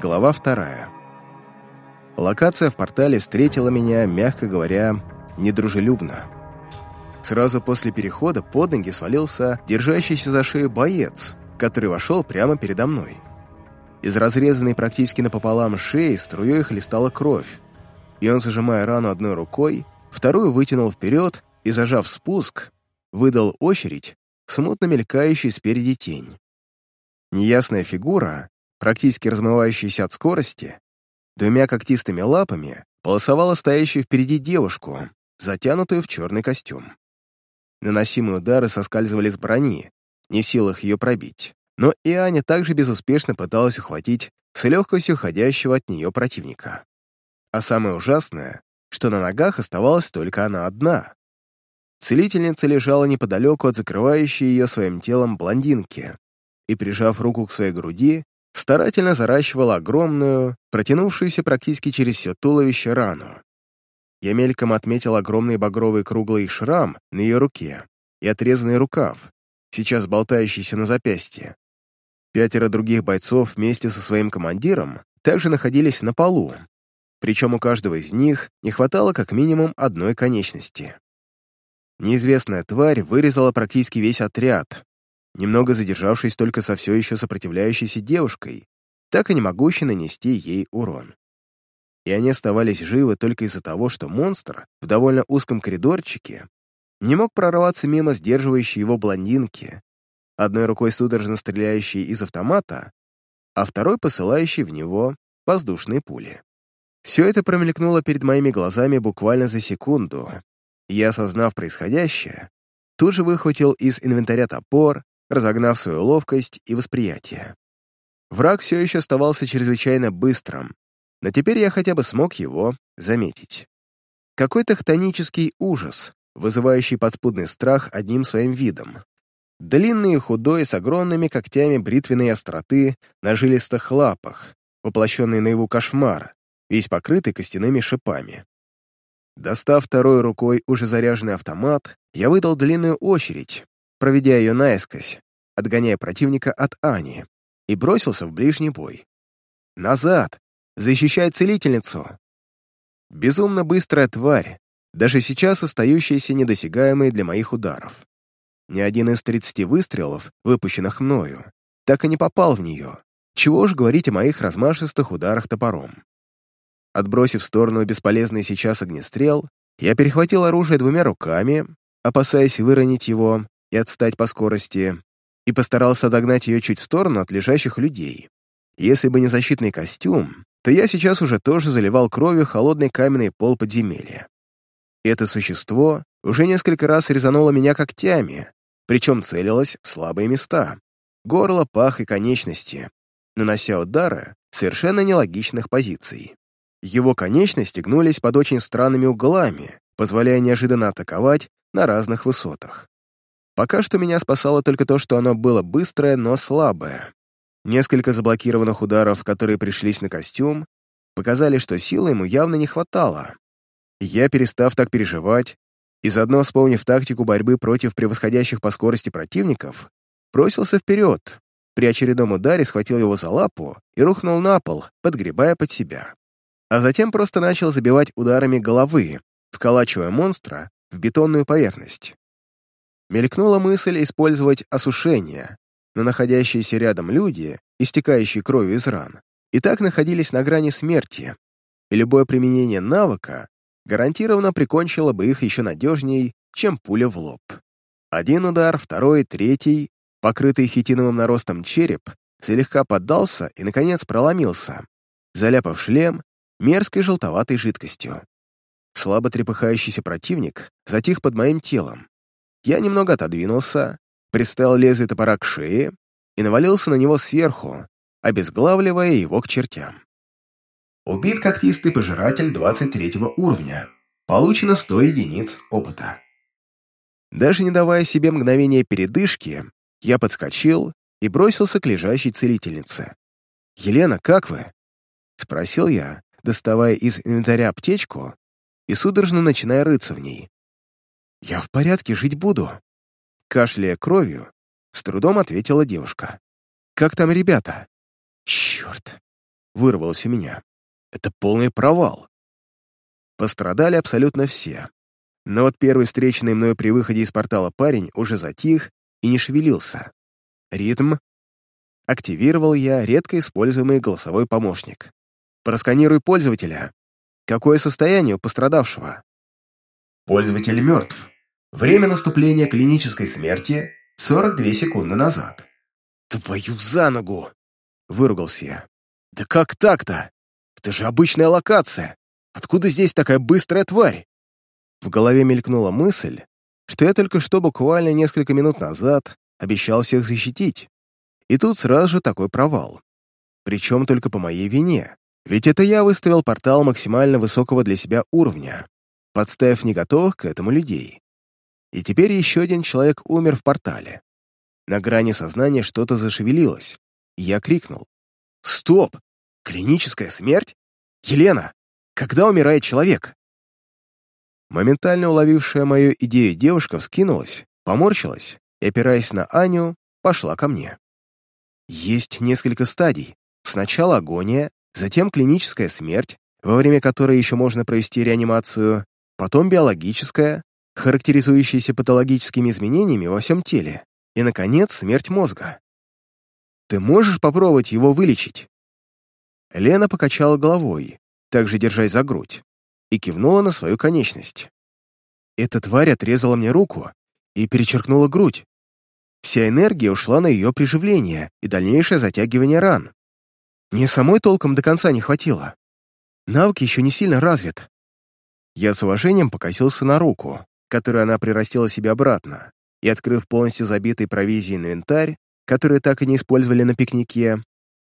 Глава вторая. Локация в портале встретила меня, мягко говоря, недружелюбно. Сразу после перехода под ноги свалился держащийся за шею боец, который вошел прямо передо мной. Из разрезанной практически напополам шеи струей хлестала кровь, и он, зажимая рану одной рукой, вторую вытянул вперед и, зажав спуск, выдал очередь, смутно мелькающей спереди тень. Неясная фигура, практически размывающаяся от скорости, двумя когтистыми лапами полосовала стоящую впереди девушку, затянутую в черный костюм. Наносимые удары соскальзывали с брони, не в силах ее пробить, но и Аня также безуспешно пыталась ухватить с легкостью ходящего от нее противника. А самое ужасное, что на ногах оставалась только она одна. Целительница лежала неподалеку от закрывающей ее своим телом блондинки и, прижав руку к своей груди, старательно заращивала огромную, протянувшуюся практически через все туловище рану. Я мельком отметил огромный багровый круглый шрам на ее руке и отрезанный рукав, сейчас болтающийся на запястье. Пятеро других бойцов вместе со своим командиром также находились на полу, причем у каждого из них не хватало как минимум одной конечности. Неизвестная тварь вырезала практически весь отряд, немного задержавшись только со все еще сопротивляющейся девушкой, так и не могущей нанести ей урон. И они оставались живы только из-за того, что монстр в довольно узком коридорчике не мог прорваться мимо сдерживающей его блондинки, одной рукой судорожно стреляющей из автомата, а второй посылающей в него воздушные пули. Все это промелькнуло перед моими глазами буквально за секунду, и я, осознав происходящее, тут же выхватил из инвентаря топор, разогнав свою ловкость и восприятие. Враг все еще оставался чрезвычайно быстрым, но теперь я хотя бы смог его заметить. Какой-то хтонический ужас, вызывающий подспудный страх одним своим видом. Длинный и худой, с огромными когтями бритвенной остроты на жилистых лапах, воплощенный наяву кошмар, весь покрытый костяными шипами. Достав второй рукой уже заряженный автомат, я выдал длинную очередь, проведя ее наискось, отгоняя противника от Ани, и бросился в ближний бой. «Назад! Защищай целительницу!» Безумно быстрая тварь, даже сейчас остающаяся недосягаемой для моих ударов. Ни один из 30 выстрелов, выпущенных мною, так и не попал в нее. Чего ж говорить о моих размашистых ударах топором. Отбросив в сторону бесполезный сейчас огнестрел, я перехватил оружие двумя руками, опасаясь выронить его и отстать по скорости, и постарался догнать ее чуть в сторону от лежащих людей. Если бы не защитный костюм, то я сейчас уже тоже заливал кровью холодный каменный пол подземелья. Это существо уже несколько раз резануло меня когтями, причем целилось в слабые места — горло, пах и конечности, нанося удары совершенно нелогичных позиций. Его конечности гнулись под очень странными углами, позволяя неожиданно атаковать на разных высотах. Пока что меня спасало только то, что оно было быстрое, но слабое. Несколько заблокированных ударов, которые пришлись на костюм, показали, что силы ему явно не хватало. Я, перестав так переживать, и заодно вспомнив тактику борьбы против превосходящих по скорости противников, бросился вперед, при очередном ударе схватил его за лапу и рухнул на пол, подгребая под себя. А затем просто начал забивать ударами головы, вколачивая монстра в бетонную поверхность. Мелькнула мысль использовать осушение, но находящиеся рядом люди, истекающие кровью из ран, и так находились на грани смерти, и любое применение навыка гарантированно прикончило бы их еще надежней, чем пуля в лоб. Один удар, второй, третий, покрытый хитиновым наростом череп, слегка поддался и, наконец, проломился, заляпав шлем мерзкой желтоватой жидкостью. Слабо трепыхающийся противник затих под моим телом, я немного отодвинулся, приставил лезвие топора к шее и навалился на него сверху, обезглавливая его к чертям. Убит когтистый пожиратель 23 уровня. Получено 100 единиц опыта. Даже не давая себе мгновения передышки, я подскочил и бросился к лежащей целительнице. «Елена, как вы?» — спросил я, доставая из инвентаря аптечку и судорожно начиная рыться в ней. «Я в порядке, жить буду». Кашляя кровью, с трудом ответила девушка. «Как там ребята?» «Черт!» вырвалось у меня. «Это полный провал». Пострадали абсолютно все. Но вот первый встреченный мною при выходе из портала парень уже затих и не шевелился. Ритм. Активировал я редко используемый голосовой помощник. Просканируй пользователя. Какое состояние у пострадавшего? Пользователь мертв. Время наступления клинической смерти 42 секунды назад. «Твою за ногу!» — выругался я. «Да как так-то? Это же обычная локация. Откуда здесь такая быстрая тварь?» В голове мелькнула мысль, что я только что буквально несколько минут назад обещал всех защитить. И тут сразу же такой провал. Причем только по моей вине. Ведь это я выставил портал максимально высокого для себя уровня, подставив не готовых к этому людей. И теперь еще один человек умер в портале. На грани сознания что-то зашевелилось, и я крикнул. «Стоп! Клиническая смерть? Елена, когда умирает человек?» Моментально уловившая мою идею девушка вскинулась, поморщилась и, опираясь на Аню, пошла ко мне. Есть несколько стадий. Сначала агония, затем клиническая смерть, во время которой еще можно провести реанимацию, потом биологическая, характеризующаяся патологическими изменениями во всем теле, и, наконец, смерть мозга. Ты можешь попробовать его вылечить?» Лена покачала головой, также держась за грудь, и кивнула на свою конечность. Эта тварь отрезала мне руку и перечеркнула грудь. Вся энергия ушла на ее приживление и дальнейшее затягивание ран. Мне самой толком до конца не хватило. Навык еще не сильно развит. Я с уважением покосился на руку, которую она прирастила себе обратно, и, открыв полностью забитый провизией инвентарь, который так и не использовали на пикнике,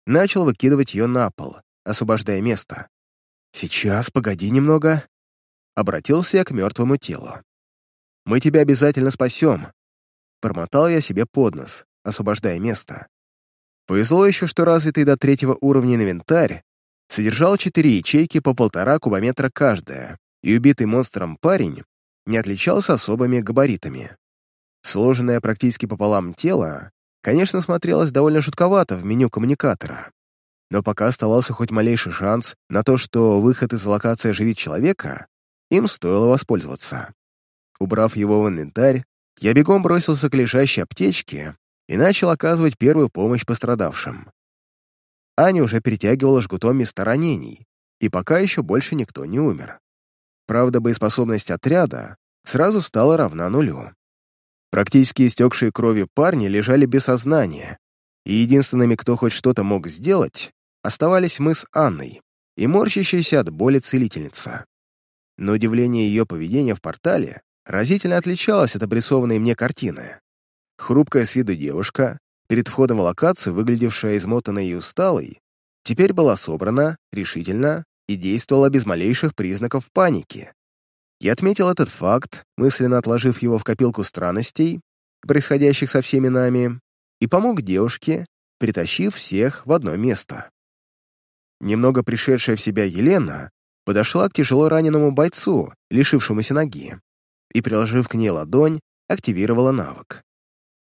начал выкидывать ее на пол, освобождая место. «Сейчас, погоди немного», — обратился я к мертвому телу. «Мы тебя обязательно спасем», — промотал я себе под нос, освобождая место. Повезло еще, что развитый до третьего уровня инвентарь содержал четыре ячейки по полтора кубометра каждая, и убитый монстром парень не отличался особыми габаритами. Сложенное практически пополам тело, конечно, смотрелось довольно жутковато в меню коммуникатора, но пока оставался хоть малейший шанс на то, что выход из локации оживит человека, им стоило воспользоваться. Убрав его в инвентарь, я бегом бросился к лежащей аптечке и начал оказывать первую помощь пострадавшим. Аня уже перетягивала жгутом места ранений, и пока еще больше никто не умер. Правда, боеспособность отряда сразу стала равна нулю. Практически истекшие кровью парни лежали без сознания, и единственными, кто хоть что-то мог сделать, оставались мы с Анной и морщащаяся от боли целительница. Но удивление ее поведения в портале разительно отличалось от обрисованной мне картины. Хрупкая с виду девушка, перед входом в локацию, выглядевшая измотанной и усталой, теперь была собрана, решительно и действовала без малейших признаков паники. Я отметил этот факт, мысленно отложив его в копилку странностей, происходящих со всеми нами, и помог девушке, притащив всех в одно место. Немного пришедшая в себя Елена подошла к тяжело раненому бойцу, лишившемуся ноги, и, приложив к ней ладонь, активировала навык.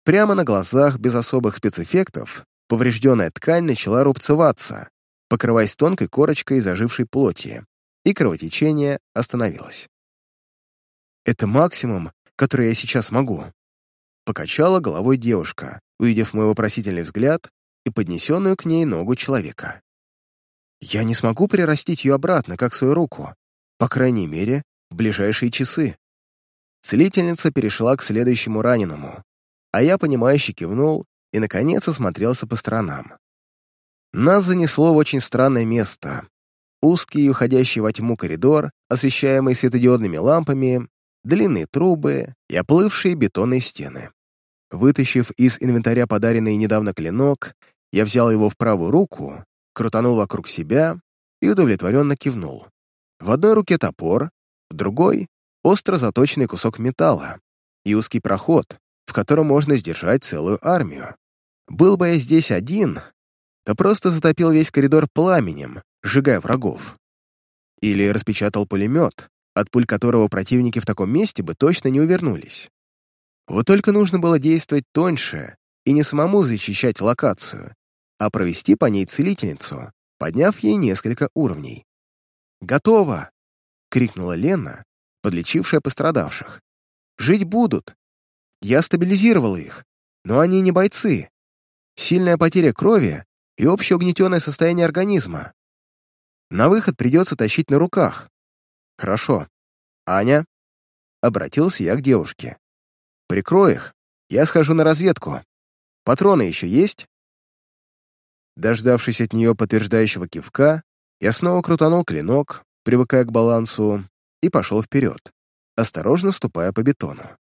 Прямо на глазах, без особых спецэффектов, поврежденная ткань начала рубцеваться, покрываясь тонкой корочкой зажившей плоти, и кровотечение остановилось. «Это максимум, который я сейчас могу», — покачала головой девушка, увидев мой вопросительный взгляд и поднесенную к ней ногу человека. «Я не смогу прирастить ее обратно, как свою руку, по крайней мере, в ближайшие часы». Целительница перешла к следующему раненому, а я, понимающе кивнул и, наконец, осмотрелся по сторонам. Нас занесло в очень странное место. Узкий и уходящий во тьму коридор, освещаемый светодиодными лампами, длинные трубы и оплывшие бетонные стены. Вытащив из инвентаря подаренный недавно клинок, я взял его в правую руку, крутанул вокруг себя и удовлетворенно кивнул. В одной руке топор, в другой — остро заточенный кусок металла и узкий проход, в котором можно сдержать целую армию. Был бы я здесь один, то просто затопил весь коридор пламенем, сжигая врагов. Или распечатал пулемет, от пуль которого противники в таком месте бы точно не увернулись. Вот только нужно было действовать тоньше и не самому защищать локацию, а провести по ней целительницу, подняв ей несколько уровней. «Готово!» — крикнула Лена, подлечившая пострадавших. «Жить будут! Я стабилизировала их, но они не бойцы. Сильная потеря крови и общее угнетенное состояние организма. На выход придется тащить на руках. Хорошо. Аня?» Обратился я к девушке. «Прикрой их, я схожу на разведку. Патроны еще есть?» Дождавшись от нее подтверждающего кивка, я снова крутанул клинок, привыкая к балансу, и пошел вперед, осторожно ступая по бетону.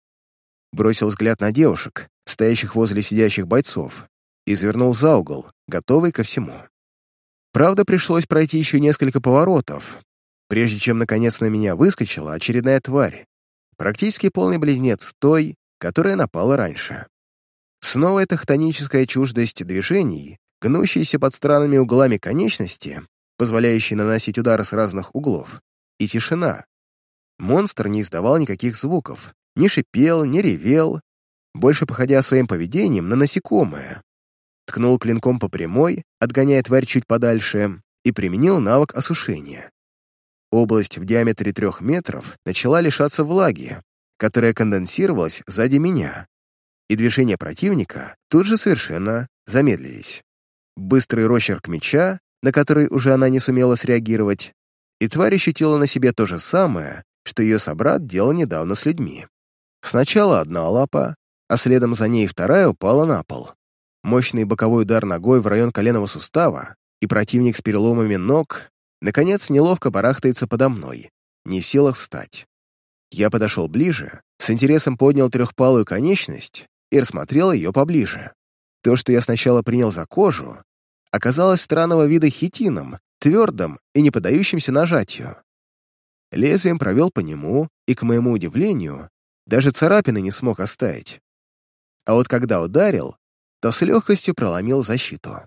Бросил взгляд на девушек, стоящих возле сидящих бойцов, и завернул за угол, готовый ко всему. Правда, пришлось пройти еще несколько поворотов, прежде чем, наконец, на меня выскочила очередная тварь, практически полный близнец той, которая напала раньше. Снова эта хтоническая чуждость движений гнущиеся под странными углами конечности, позволяющие наносить удары с разных углов, и тишина. Монстр не издавал никаких звуков, не шипел, не ревел, больше походя своим поведением на насекомое. Ткнул клинком по прямой, отгоняя тварь чуть подальше, и применил навык осушения. Область в диаметре трех метров начала лишаться влаги, которая конденсировалась сзади меня, и движения противника тут же совершенно замедлились быстрый росчерк меча, на который уже она не сумела среагировать, и тварь ощутила на себе то же самое, что ее собрат делал недавно с людьми. Сначала одна лапа, а следом за ней вторая упала на пол. Мощный боковой удар ногой в район коленного сустава, и противник с переломами ног, наконец, неловко барахтается подо мной, не в силах встать. Я подошел ближе, с интересом поднял трехпалую конечность и рассмотрел ее поближе. То, что я сначала принял за кожу, оказалось странного вида хитином, твердым и не поддающимся нажатию. Лезвием провел по нему, и, к моему удивлению, даже царапины не смог оставить. А вот когда ударил, то с легкостью проломил защиту.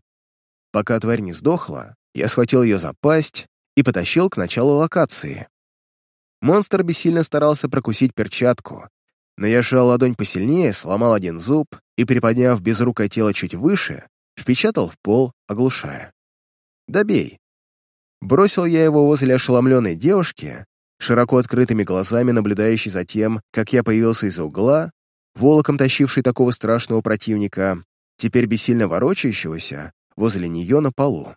Пока тварь не сдохла, я схватил ее за пасть и потащил к началу локации. Монстр бессильно старался прокусить перчатку, но я сжал ладонь посильнее, сломал один зуб и, приподняв безрукое тело чуть выше, впечатал в пол, оглушая. «Добей!» Бросил я его возле ошеломленной девушки, широко открытыми глазами наблюдающей за тем, как я появился из-за угла, волоком тащивший такого страшного противника, теперь бессильно ворочающегося, возле нее на полу.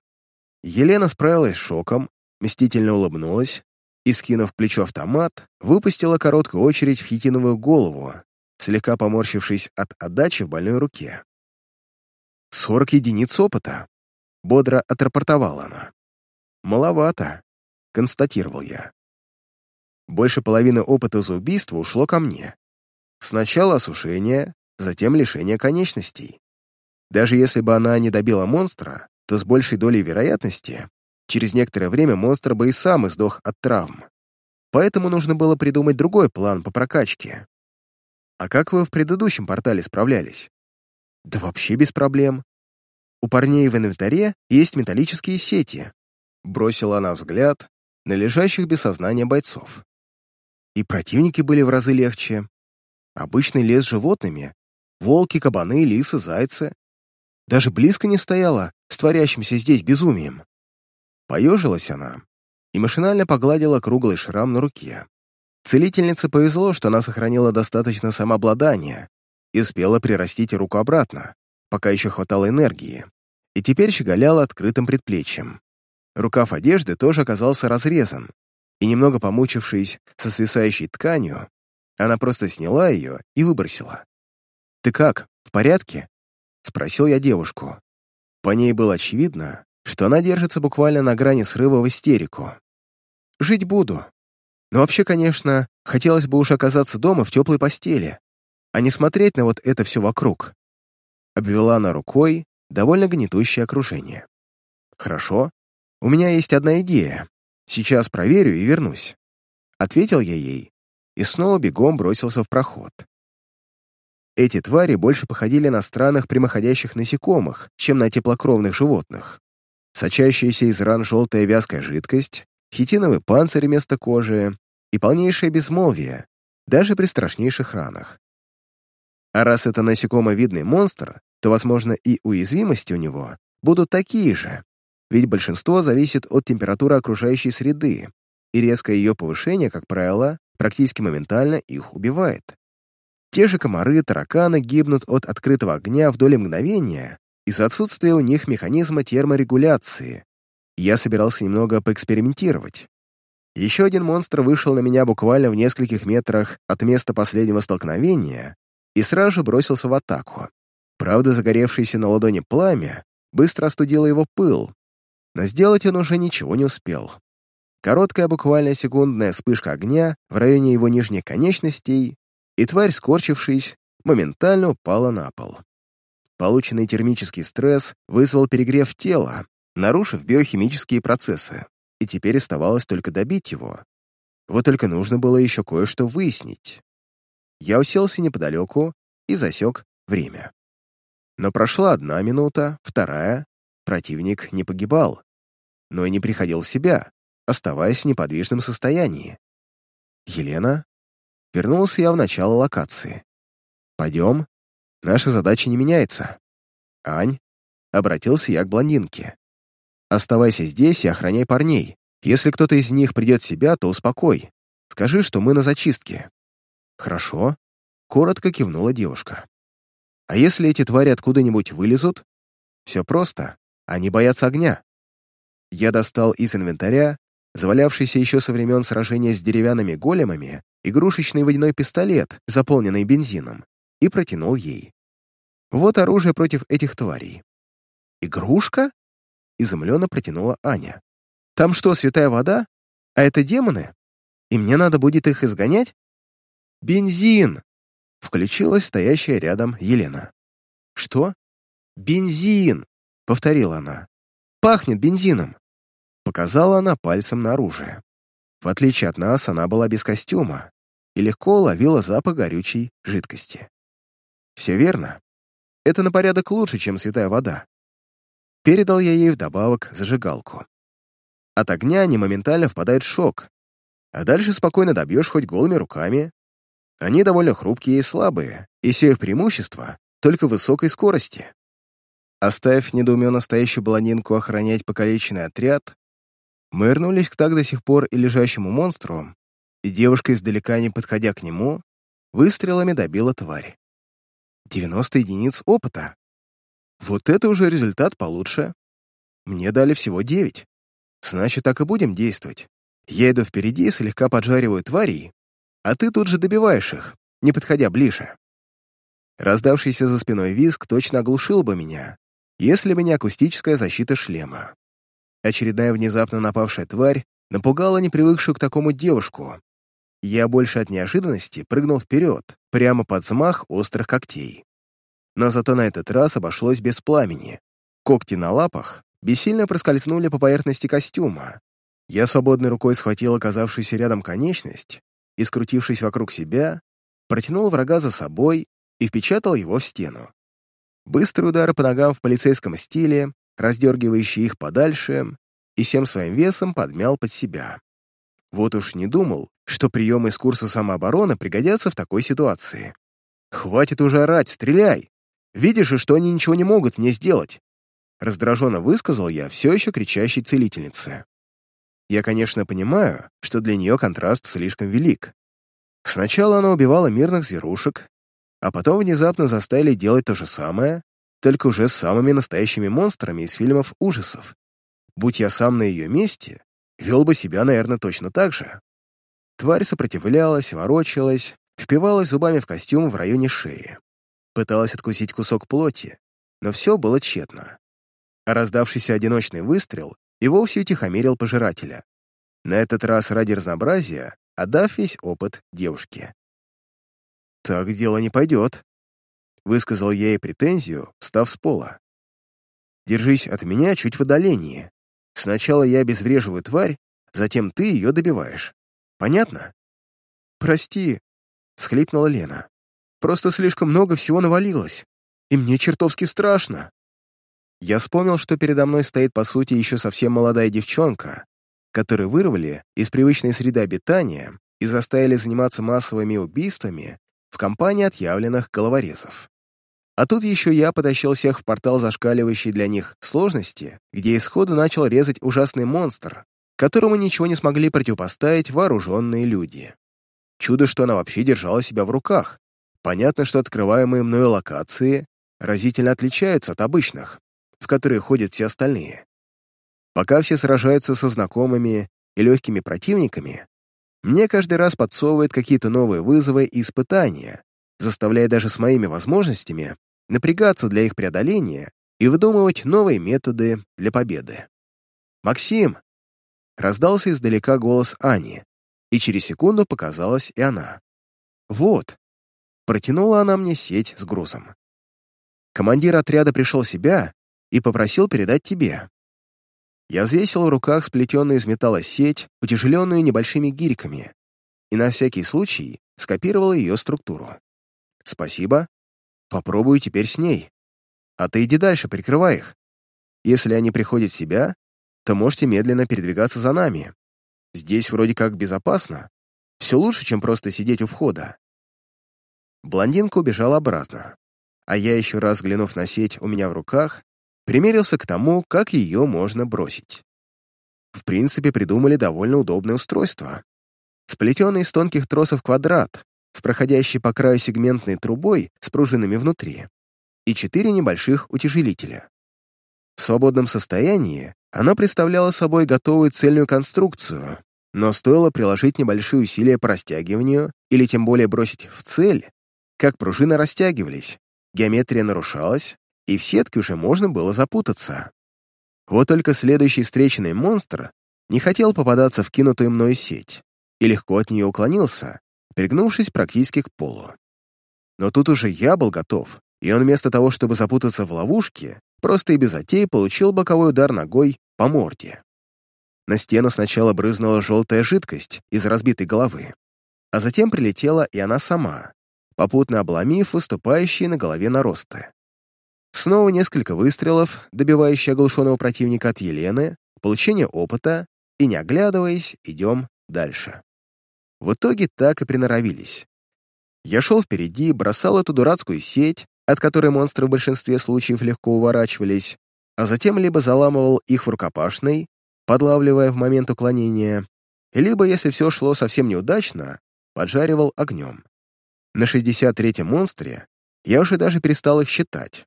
Елена справилась с шоком, мстительно улыбнулась, и, скинув плечо автомат, выпустила короткую очередь в хитиновую голову, слегка поморщившись от отдачи в больной руке. «Сорок единиц опыта», — бодро отрапортовала она. «Маловато», — констатировал я. Больше половины опыта за убийство ушло ко мне. Сначала осушение, затем лишение конечностей. Даже если бы она не добила монстра, то с большей долей вероятности Через некоторое время монстр бы и сам издох от травм. Поэтому нужно было придумать другой план по прокачке. А как вы в предыдущем портале справлялись? Да вообще без проблем. У парней в инвентаре есть металлические сети. Бросила она взгляд на лежащих без сознания бойцов. И противники были в разы легче. Обычный лес с животными. Волки, кабаны, лисы, зайцы. Даже близко не стояла с творящимся здесь безумием. Поежилась она и машинально погладила круглый шрам на руке. Целительнице повезло, что она сохранила достаточно самообладания и успела прирастить руку обратно, пока еще хватало энергии, и теперь щеголяла открытым предплечьем. Рукав одежды тоже оказался разрезан, и немного помучившись со свисающей тканью, она просто сняла ее и выбросила. «Ты как, в порядке?» — спросил я девушку. По ней было очевидно, что она держится буквально на грани срыва в истерику. Жить буду. Но вообще, конечно, хотелось бы уж оказаться дома в теплой постели, а не смотреть на вот это все вокруг. Обвела она рукой довольно гнетущее окружение. Хорошо, у меня есть одна идея. Сейчас проверю и вернусь. Ответил я ей и снова бегом бросился в проход. Эти твари больше походили на странных прямоходящих насекомых, чем на теплокровных животных сочащаяся из ран желтая вязкая жидкость, хитиновый панцирь вместо кожи и полнейшее безмолвие, даже при страшнейших ранах. А раз это насекомовидный монстр, то, возможно, и уязвимости у него будут такие же. ведь большинство зависит от температуры окружающей среды, и резкое ее повышение, как правило, практически моментально их убивает. Те же комары, тараканы гибнут от открытого огня в доли мгновения из-за отсутствия у них механизма терморегуляции. Я собирался немного поэкспериментировать. Еще один монстр вышел на меня буквально в нескольких метрах от места последнего столкновения и сразу же бросился в атаку. Правда, загоревшееся на ладони пламя быстро остудило его пыл, но сделать он уже ничего не успел. Короткая, буквально секундная вспышка огня в районе его нижних конечностей, и тварь, скорчившись, моментально упала на пол. Полученный термический стресс вызвал перегрев тела, нарушив биохимические процессы, и теперь оставалось только добить его. Вот только нужно было еще кое-что выяснить. Я уселся неподалеку и засек время. Но прошла одна минута, вторая, противник не погибал, но и не приходил в себя, оставаясь в неподвижном состоянии. Елена? Вернулся я в начало локации. Пойдем. Наша задача не меняется. Ань? Обратился я к блондинке. Оставайся здесь и охраняй парней. Если кто-то из них придет в себя, то успокой. Скажи, что мы на зачистке. Хорошо. Коротко кивнула девушка. А если эти твари откуда-нибудь вылезут? Все просто. Они боятся огня. Я достал из инвентаря завалявшийся еще со времен сражения с деревянными големами, игрушечный водяной пистолет, заполненный бензином, и протянул ей. Вот оружие против этих тварей. «Игрушка?» — изумленно протянула Аня. «Там что, святая вода? А это демоны? И мне надо будет их изгонять?» «Бензин!» — включилась стоящая рядом Елена. «Что?» «Бензин!» — повторила она. «Пахнет бензином!» Показала она пальцем на оружие. В отличие от нас, она была без костюма и легко ловила запах горючей жидкости. Все верно. Это на порядок лучше, чем святая вода. Передал я ей вдобавок зажигалку. От огня они моментально впадают в шок, а дальше спокойно добьешь хоть голыми руками. Они довольно хрупкие и слабые, и все их преимущество только в высокой скорости. Оставив недоуменно стоящую блондинку охранять покалеченный отряд, мы вернулись к так до сих пор и лежащему монстру, и девушка, издалека не подходя к нему, выстрелами добила тварь. 90 единиц опыта. Вот это уже результат получше. Мне дали всего 9. Значит, так и будем действовать. Я иду впереди, слегка поджариваю тварей, а ты тут же добиваешь их, не подходя ближе. Раздавшийся за спиной визг точно оглушил бы меня, если бы не акустическая защита шлема. Очередная внезапно напавшая тварь напугала непривыкшую к такому девушку. Я больше от неожиданности прыгнул вперед, прямо под взмах острых когтей. Но зато на этот раз обошлось без пламени. Когти на лапах бессильно проскользнули по поверхности костюма. Я свободной рукой схватил оказавшуюся рядом конечность и, скрутившись вокруг себя, протянул врага за собой и впечатал его в стену. Быстрый удар по ногам в полицейском стиле раздергивающий их подальше, и всем своим весом подмял под себя. Вот уж не думал, что приемы из курса самообороны пригодятся в такой ситуации. «Хватит уже орать, стреляй! Видишь же, что они ничего не могут мне сделать!» Раздраженно высказал я все еще кричащей целительнице. Я, конечно, понимаю, что для нее контраст слишком велик. Сначала она убивала мирных зверушек, а потом внезапно заставили делать то же самое, только уже самыми настоящими монстрами из фильмов ужасов. Будь я сам на ее месте, вел бы себя, наверное, точно так же. Тварь сопротивлялась, ворочалась, впивалась зубами в костюм в районе шеи. Пыталась откусить кусок плоти, но все было тщетно. А раздавшийся одиночный выстрел и вовсе утихомирил пожирателя. На этот раз ради разнообразия, отдав весь опыт девушке. «Так дело не пойдет», Высказал я ей претензию, встав с пола. «Держись от меня чуть в отдалении. Сначала я обезвреживаю тварь, затем ты ее добиваешь. Понятно?» «Прости», — схлипнула Лена. «Просто слишком много всего навалилось, и мне чертовски страшно». Я вспомнил, что передо мной стоит, по сути, еще совсем молодая девчонка, которую вырвали из привычной среды обитания и заставили заниматься массовыми убийствами в компании отъявленных головорезов. А тут еще я потащил всех в портал зашкаливающей для них сложности, где исходу начал резать ужасный монстр, которому ничего не смогли противопоставить вооруженные люди. Чудо, что она вообще держала себя в руках. Понятно, что открываемые мною локации разительно отличаются от обычных, в которые ходят все остальные. Пока все сражаются со знакомыми и легкими противниками, мне каждый раз подсовывают какие-то новые вызовы и испытания, заставляя даже с моими возможностями напрягаться для их преодоления и выдумывать новые методы для победы. «Максим!» — раздался издалека голос Ани, и через секунду показалась и она. «Вот!» — протянула она мне сеть с грузом. Командир отряда пришел себя и попросил передать тебе. Я взвесил в руках сплетенную из металла сеть, утяжеленную небольшими гирьками, и на всякий случай скопировал ее структуру. «Спасибо. Попробую теперь с ней. А ты иди дальше, прикрывай их. Если они приходят в себя, то можете медленно передвигаться за нами. Здесь вроде как безопасно. Все лучше, чем просто сидеть у входа». Блондинка убежала обратно, а я, еще раз взглянув на сеть у меня в руках, примерился к тому, как ее можно бросить. В принципе, придумали довольно удобное устройство. Сплетенный из тонких тросов квадрат с проходящей по краю сегментной трубой с пружинами внутри и четыре небольших утяжелителя. В свободном состоянии оно представляло собой готовую цельную конструкцию, но стоило приложить небольшие усилия по растягиванию или тем более бросить в цель, как пружины растягивались, геометрия нарушалась, и в сетке уже можно было запутаться. Вот только следующий встреченный монстр не хотел попадаться в кинутую мной сеть и легко от нее уклонился, пригнувшись практически к полу. Но тут уже я был готов, и он вместо того, чтобы запутаться в ловушке, просто и без затей получил боковой удар ногой по морде. На стену сначала брызнула желтая жидкость из разбитой головы, а затем прилетела и она сама, попутно обломив выступающие на голове наросты. Снова несколько выстрелов, добивающие оглушенного противника от Елены, получение опыта, и, не оглядываясь, идем дальше. В итоге так и приноровились. Я шел впереди, бросал эту дурацкую сеть, от которой монстры в большинстве случаев легко уворачивались, а затем либо заламывал их в рукопашной, подлавливая в момент уклонения, либо, если все шло совсем неудачно, поджаривал огнем. На 63-м монстре я уже даже перестал их считать.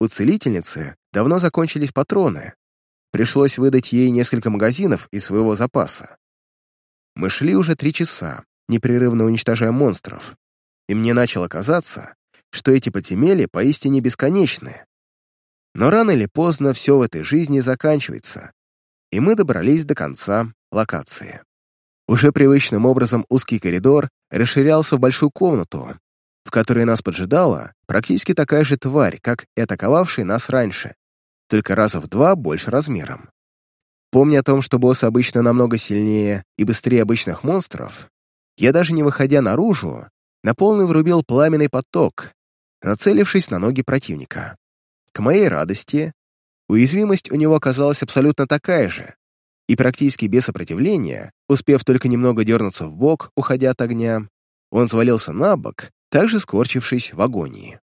У целительницы давно закончились патроны. Пришлось выдать ей несколько магазинов из своего запаса. Мы шли уже три часа, непрерывно уничтожая монстров, и мне начало казаться, что эти подземелья поистине бесконечны. Но рано или поздно все в этой жизни заканчивается, и мы добрались до конца локации. Уже привычным образом узкий коридор расширялся в большую комнату, в которой нас поджидала практически такая же тварь, как и атаковавшая нас раньше, только раза в два больше размером. Помня о том, что босс обычно намного сильнее и быстрее обычных монстров, я даже не выходя наружу, на полный врубил пламенный поток, нацелившись на ноги противника. К моей радости, уязвимость у него оказалась абсолютно такая же, и практически без сопротивления, успев только немного дернуться в бок, уходя от огня, он свалился на бок также скорчившись в агонии.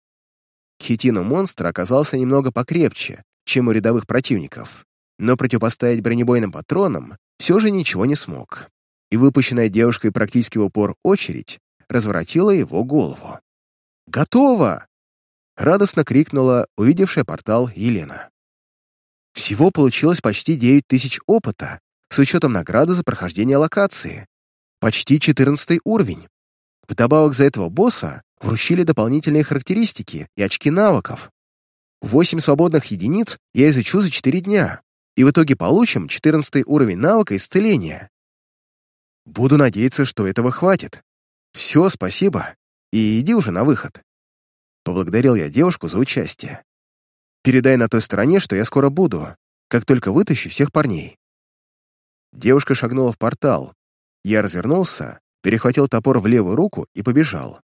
Хитину монстра оказался немного покрепче, чем у рядовых противников, но противопоставить бронебойным патронам все же ничего не смог, и выпущенная девушкой практически в упор очередь разворотила его голову. «Готово!» — радостно крикнула увидевшая портал Елена. Всего получилось почти 9 тысяч опыта, с учетом награды за прохождение локации. Почти 14 уровень. Вдобавок за этого босса вручили дополнительные характеристики и очки навыков. Восемь свободных единиц я изучу за четыре дня, и в итоге получим 14 уровень навыка исцеления. Буду надеяться, что этого хватит. Все, спасибо, и иди уже на выход. Поблагодарил я девушку за участие. Передай на той стороне, что я скоро буду, как только вытащу всех парней. Девушка шагнула в портал. Я развернулся перехватил топор в левую руку и побежал.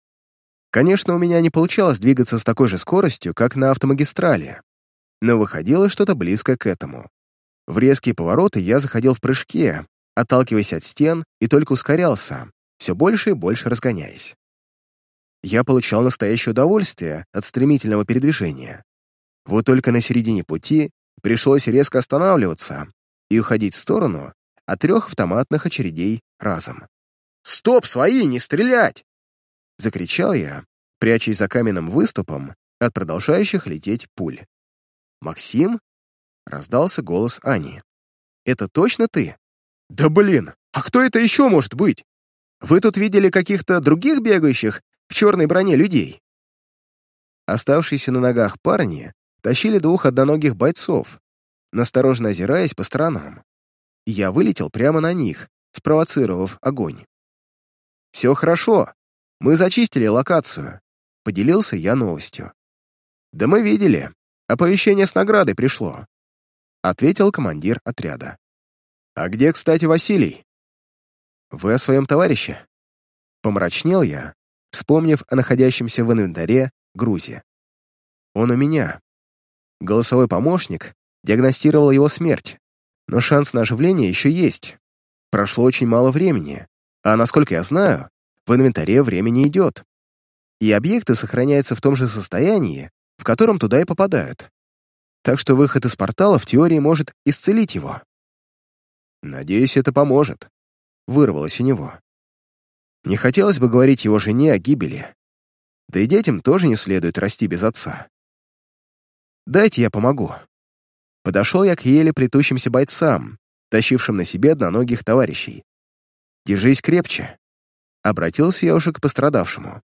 Конечно, у меня не получалось двигаться с такой же скоростью, как на автомагистрали, но выходило что-то близко к этому. В резкие повороты я заходил в прыжке, отталкиваясь от стен, и только ускорялся, все больше и больше разгоняясь. я получал настоящее удовольствие от стремительного передвижения. Вот только на середине пути пришлось резко останавливаться и уходить в сторону от трех автоматных очередей разом. «Стоп, свои, не стрелять!» Закричал я, прячась за каменным выступом от продолжающих лететь пуль. «Максим?» — раздался голос Ани. «Это точно ты?» «Да блин, а кто это еще может быть? Вы тут видели каких-то других бегающих в черной броне людей?» Оставшиеся на ногах парни тащили двух одноногих бойцов, насторожно озираясь по сторонам. Я вылетел прямо на них, спровоцировав огонь. «Все хорошо. Мы зачистили локацию», — поделился я новостью. «Да мы видели. Оповещение с наградой пришло», — ответил командир отряда. «А где, кстати, Василий?» «Вы о своем товарище?» Помрачнел я, вспомнив о находящемся в инвентаре грузе. «Он у меня». Голосовой помощник диагностировал его смерть, но шанс на оживление еще есть. Прошло очень мало времени, а, насколько я знаю, в инвентаре время не идет. И объекты сохраняются в том же состоянии, в котором туда и попадают. Так что выход из портала в теории может исцелить его. Надеюсь, это поможет. Вырвалось у него. Не хотелось бы говорить его жене о гибели. Да и детям тоже не следует расти без отца. Дайте я помогу. Подошел я к еле плетущимся бойцам, тащившим на себе одноногих товарищей. «Держись крепче», — обратился я уже к пострадавшему.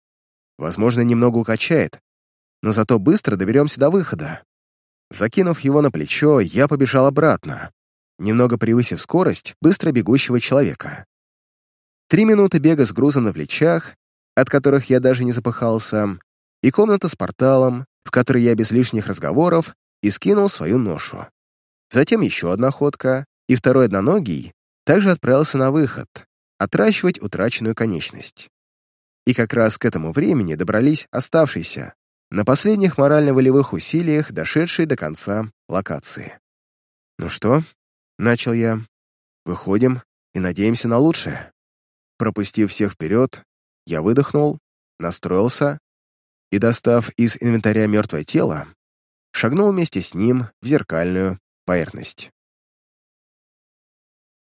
«Возможно, немного укачает, но зато быстро доберемся до выхода». Закинув его на плечо, я побежал обратно, немного превысив скорость быстро бегущего человека. Три минуты бега с грузом на плечах, от которых я даже не запыхался, и комната с порталом, в которой я без лишних разговоров и скинул свою ношу. Затем еще одна ходка, и второй одноногий также отправился на выход, отращивать утраченную конечность. И как раз к этому времени добрались оставшиеся, на последних морально-волевых усилиях дошедшие до конца локации. Ну что, Начал я. Выходим и надеемся на лучшее. Пропустив всех вперед, я выдохнул, настроился и, достав из инвентаря мертвое тело, шагнул вместе с ним в зеркальную поверхность.